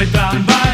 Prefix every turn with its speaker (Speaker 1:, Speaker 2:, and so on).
Speaker 1: Straight by